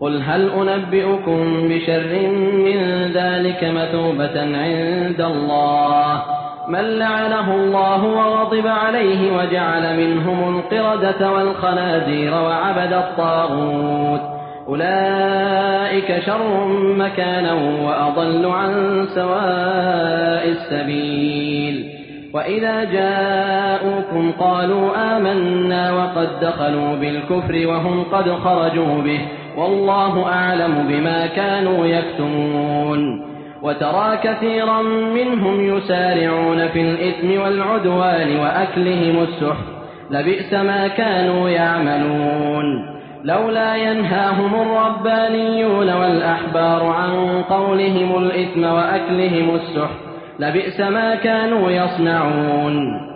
قل هل أنبئكم بشر من ذلك مثوبة عند الله من لعنه الله وغضب عليه وجعل منهم القردة والخنازير وعبد الطاغوت أولئك شر مكانا وأضل عن سواء السبيل وإذا جاءوكم قالوا آمنا وقد دخلوا بالكفر وهم قد خرجوا به والله أعلم بما كانوا يكتمون. وترى كثيرا منهم يسارعون في الإثم والعدوان وأكلهم السحت. لبئس ما كانوا يعملون. لولا ينهاهم الربانيون والأحبار عن قولهم الإثم وأكلهم السحت. لبئس ما كانوا يصنعون.